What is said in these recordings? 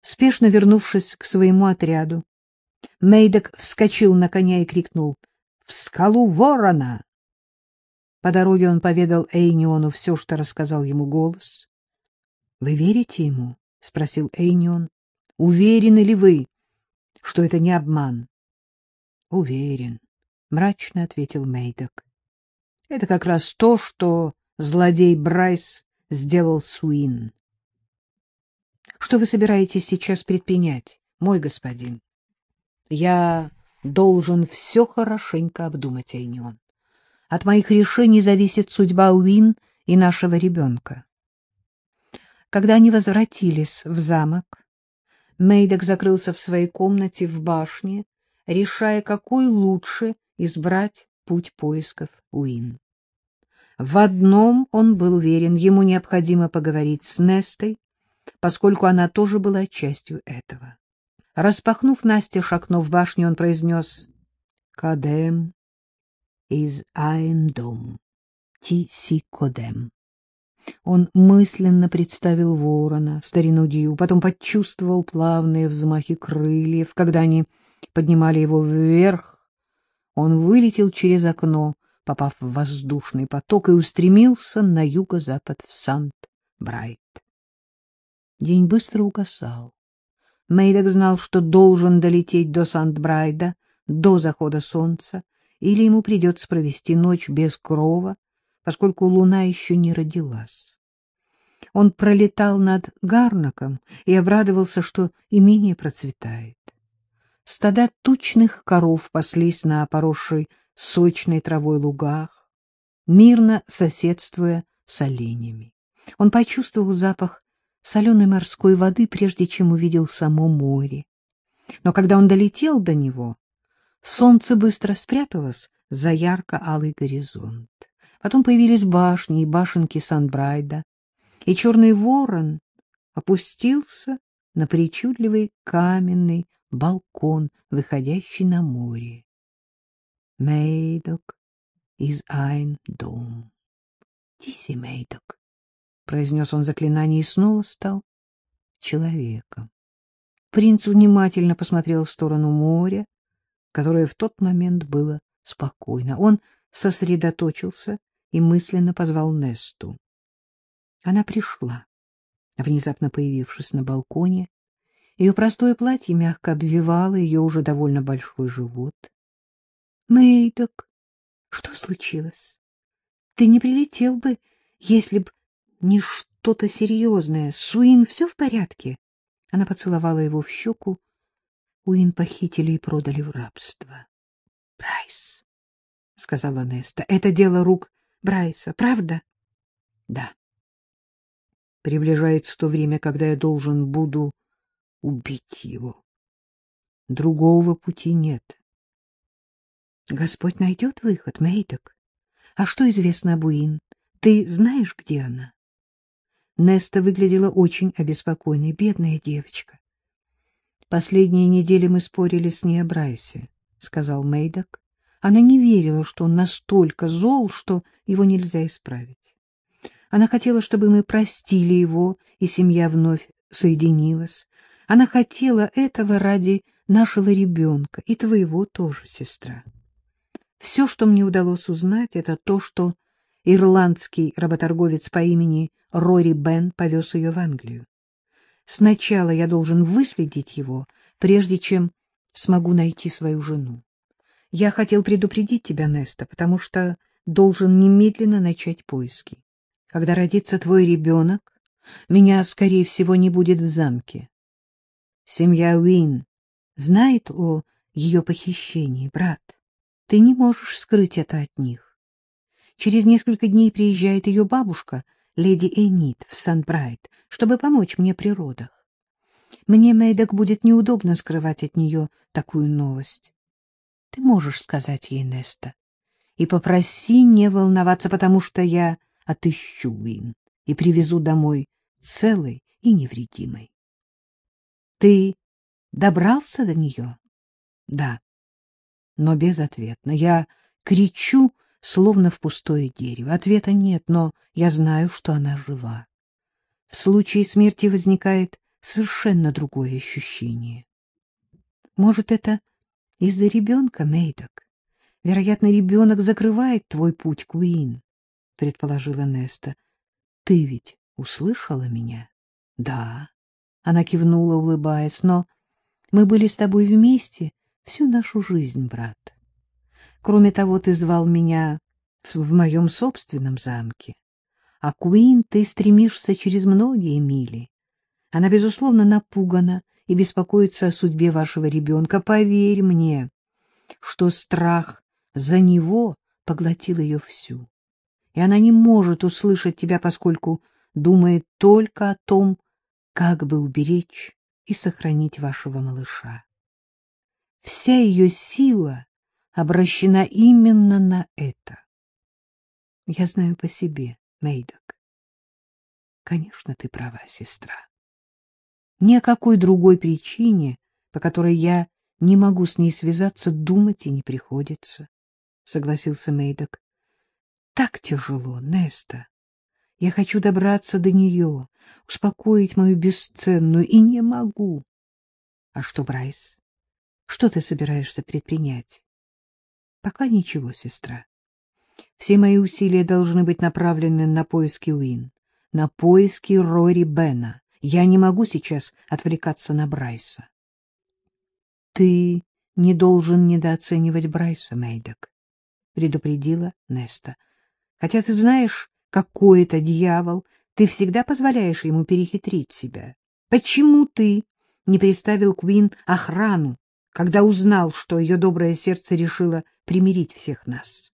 Спешно вернувшись к своему отряду, Мейдок вскочил на коня и крикнул «В скалу ворона!». По дороге он поведал Эйниону все, что рассказал ему голос. — Вы верите ему? — спросил Эйнион. — Уверены ли вы, что это не обман? — Уверен, — мрачно ответил Мейдок. — Это как раз то, что злодей Брайс сделал Суин. — Что вы собираетесь сейчас предпринять, мой господин? — Я должен все хорошенько обдумать, Эйнион. От моих решений зависит судьба Уин и нашего ребенка. Когда они возвратились в замок, Мейдок закрылся в своей комнате в башне, решая, какой лучше избрать путь поисков Уин. В одном он был уверен, ему необходимо поговорить с Нестой, поскольку она тоже была частью этого. Распахнув Насте окно в башне, он произнес «Кадем из Айндом, ти си кодем». Он мысленно представил ворона, старину Дью, потом почувствовал плавные взмахи крыльев. Когда они поднимали его вверх, он вылетел через окно, попав в воздушный поток, и устремился на юго-запад в Сант-Брайт. День быстро угасал. Мейдок знал, что должен долететь до Сант-Брайда до захода солнца, или ему придется провести ночь без крова, поскольку луна еще не родилась. Он пролетал над Гарнаком и обрадовался, что имение процветает. Стада тучных коров паслись на поросшей сочной травой лугах, мирно соседствуя с оленями. Он почувствовал запах соленой морской воды, прежде чем увидел само море. Но когда он долетел до него, солнце быстро спряталось за ярко-алый горизонт. Потом появились башни и башенки Сан-Брайда, и черный ворон опустился на причудливый каменный балкон, выходящий на море. Мейдок из Айн-Дом. Тиси Мейдок, — произнес он заклинание и снова стал человеком. Принц внимательно посмотрел в сторону моря, которое в тот момент было спокойно. Он сосредоточился и мысленно позвал Несту. Она пришла, внезапно появившись на балконе. Ее простое платье мягко обвивало ее уже довольно большой живот. — Мэйдок, что случилось? Ты не прилетел бы, если б не что-то серьезное. Суин, все в порядке? Она поцеловала его в щеку. Уин похитили и продали в рабство. — Прайс, — сказала Неста, — это дело рук Брайса, правда? Да. Приближается то время, когда я должен буду убить его. Другого пути нет. Господь найдет выход, Мейдок. А что известно об Уин? Ты знаешь, где она? Неста выглядела очень обеспокоенной. Бедная девочка. Последние недели мы спорили с ней о Брайсе, — сказал Мейдок. Она не верила, что он настолько зол, что его нельзя исправить. Она хотела, чтобы мы простили его, и семья вновь соединилась. Она хотела этого ради нашего ребенка, и твоего тоже, сестра. Все, что мне удалось узнать, это то, что ирландский работорговец по имени Рори Бен повез ее в Англию. Сначала я должен выследить его, прежде чем смогу найти свою жену. Я хотел предупредить тебя, Неста, потому что должен немедленно начать поиски. Когда родится твой ребенок, меня, скорее всего, не будет в замке. Семья Уин знает о ее похищении, брат. Ты не можешь скрыть это от них. Через несколько дней приезжает ее бабушка, леди Энит, в Сан-Брайт, чтобы помочь мне при родах. Мне, Мэйдок, будет неудобно скрывать от нее такую новость. Ты можешь сказать ей, Неста, и попроси не волноваться, потому что я отыщу Уин и привезу домой целой и невредимой. Ты добрался до нее? Да, но безответно. Я кричу, словно в пустое дерево. Ответа нет, но я знаю, что она жива. В случае смерти возникает совершенно другое ощущение. Может, это из-за ребенка, Мейдок? Вероятно, ребенок закрывает твой путь к Уин, — предположила Неста. — Ты ведь услышала меня? — Да. Она кивнула, улыбаясь. — Но мы были с тобой вместе всю нашу жизнь, брат. Кроме того, ты звал меня в моем собственном замке. А Куин ты стремишься через многие мили. Она, безусловно, напугана и беспокоится о судьбе вашего ребенка. Поверь мне, что страх за него поглотил ее всю. И она не может услышать тебя, поскольку думает только о том, как бы уберечь и сохранить вашего малыша. Вся ее сила обращена именно на это. Я знаю по себе, Мейдок. Конечно, ты права, сестра. Ни о какой другой причине, по которой я не могу с ней связаться, думать и не приходится, — согласился Мейдок. Так тяжело, Неста. Я хочу добраться до нее, успокоить мою бесценную, и не могу. А что, Брайс? Что ты собираешься предпринять? Пока ничего, сестра. Все мои усилия должны быть направлены на поиски Уин, на поиски Рори Бена. Я не могу сейчас отвлекаться на Брайса. Ты не должен недооценивать Брайса, Мейдок, предупредила Неста. Хотя ты знаешь, какой это дьявол, ты всегда позволяешь ему перехитрить себя. Почему ты не приставил Квин охрану, когда узнал, что ее доброе сердце решило примирить всех нас?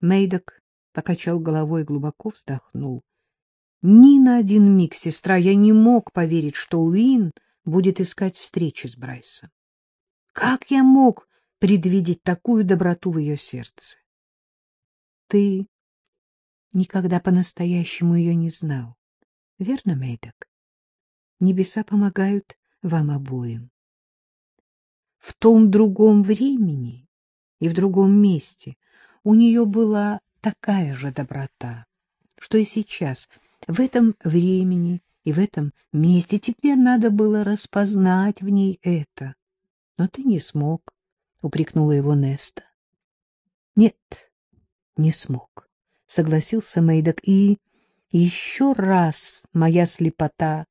Мейдок покачал головой и глубоко вздохнул. Ни на один миг, сестра, я не мог поверить, что Уин будет искать встречи с Брайсом. Как я мог предвидеть такую доброту в ее сердце? Ты никогда по-настоящему ее не знал, верно, Мейдок? Небеса помогают вам обоим. В том другом времени и в другом месте у нее была такая же доброта, что и сейчас, в этом времени и в этом месте тебе надо было распознать в ней это. Но ты не смог, — упрекнула его Неста. — Нет, не смог, — согласился Мейдок, — и еще раз моя слепота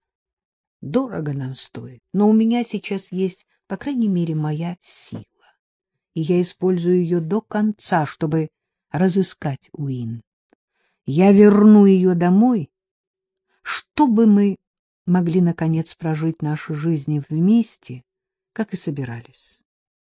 дорого нам стоит, но у меня сейчас есть, по крайней мере, моя сила и я использую ее до конца, чтобы разыскать Уин. Я верну ее домой, чтобы мы могли, наконец, прожить наши жизни вместе, как и собирались.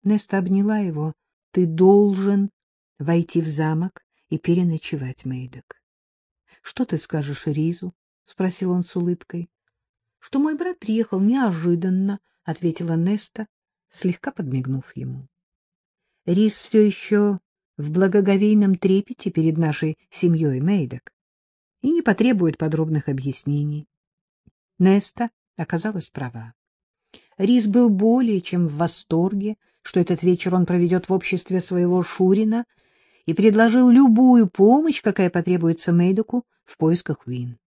Неста обняла его. — Ты должен войти в замок и переночевать, Мейдок. — Что ты скажешь Ризу? — спросил он с улыбкой. — Что мой брат приехал неожиданно, — ответила Неста, слегка подмигнув ему. Рис все еще в благоговейном трепете перед нашей семьей Мейдок и не потребует подробных объяснений. Неста оказалась права. Рис был более чем в восторге, что этот вечер он проведет в обществе своего Шурина, и предложил любую помощь, какая потребуется Мейдоку в поисках Уин.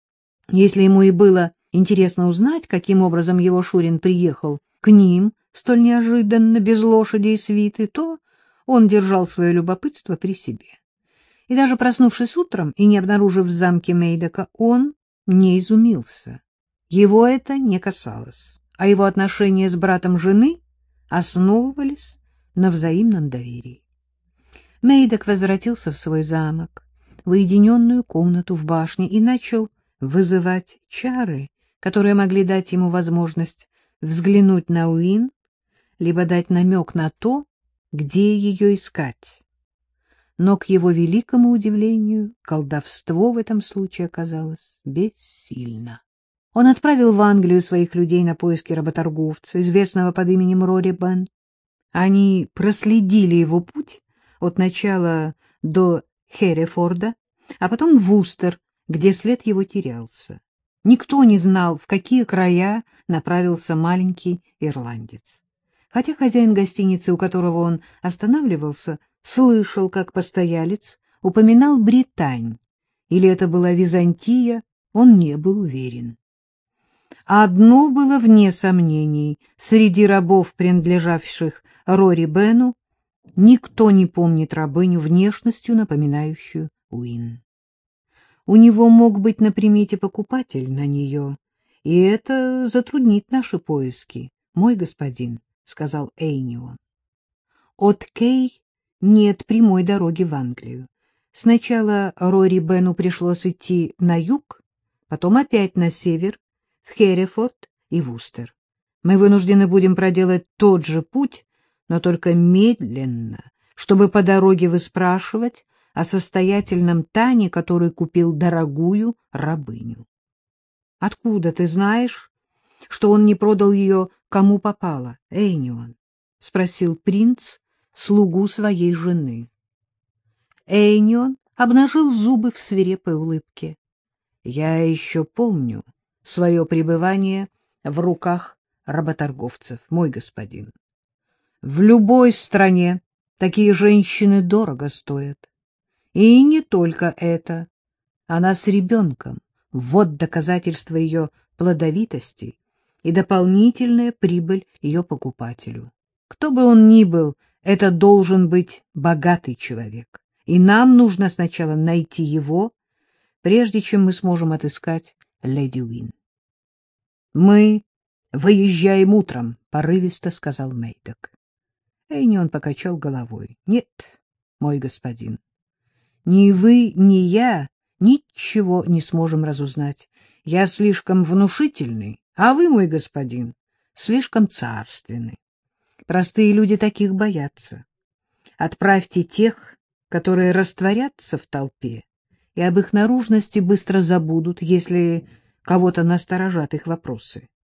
Если ему и было интересно узнать, каким образом его Шурин приехал к ним столь неожиданно, без лошади и свиты, то он держал свое любопытство при себе. И даже проснувшись утром и не обнаружив в замке Мейдока, он не изумился. Его это не касалось, а его отношения с братом жены основывались на взаимном доверии. Мейдок возвратился в свой замок, в уединенную комнату в башне и начал вызывать чары, которые могли дать ему возможность взглянуть на Уин, либо дать намек на то, где ее искать. Но, к его великому удивлению, колдовство в этом случае оказалось бессильно. Он отправил в Англию своих людей на поиски работорговца, известного под именем Рори Бен. Они проследили его путь от начала до Херефорда, а потом в Вустер, где след его терялся. Никто не знал, в какие края направился маленький ирландец хотя хозяин гостиницы, у которого он останавливался, слышал, как постоялец упоминал Британь, или это была Византия, он не был уверен. Одно было вне сомнений. Среди рабов, принадлежавших Рори Бену, никто не помнит рабыню внешностью, напоминающую Уин. У него мог быть на примете покупатель на нее, и это затруднит наши поиски, мой господин, — сказал Эйнион. От Кей нет прямой дороги в Англию. Сначала Рори Бену пришлось идти на юг, потом опять на север, в Херефорд и Вустер. Мы вынуждены будем проделать тот же путь, но только медленно, чтобы по дороге выспрашивать о состоятельном Тане, который купил дорогую рабыню. — Откуда ты знаешь, что он не продал ее кому попало, Эйнион? — спросил принц слугу своей жены. Эйнион обнажил зубы в свирепой улыбке. — Я еще помню свое пребывание в руках работорговцев, мой господин. В любой стране такие женщины дорого стоят. И не только это. Она с ребенком. Вот доказательство ее плодовитости и дополнительная прибыль ее покупателю. Кто бы он ни был, это должен быть богатый человек. И нам нужно сначала найти его, прежде чем мы сможем отыскать леди Уин. — Мы выезжаем утром, — порывисто сказал Мейдок. Эйнион покачал головой. — Нет, мой господин, ни вы, ни я ничего не сможем разузнать. Я слишком внушительный, а вы, мой господин, слишком царственный. Простые люди таких боятся. Отправьте тех, которые растворятся в толпе, и об их наружности быстро забудут, если кого-то насторожат их вопросы.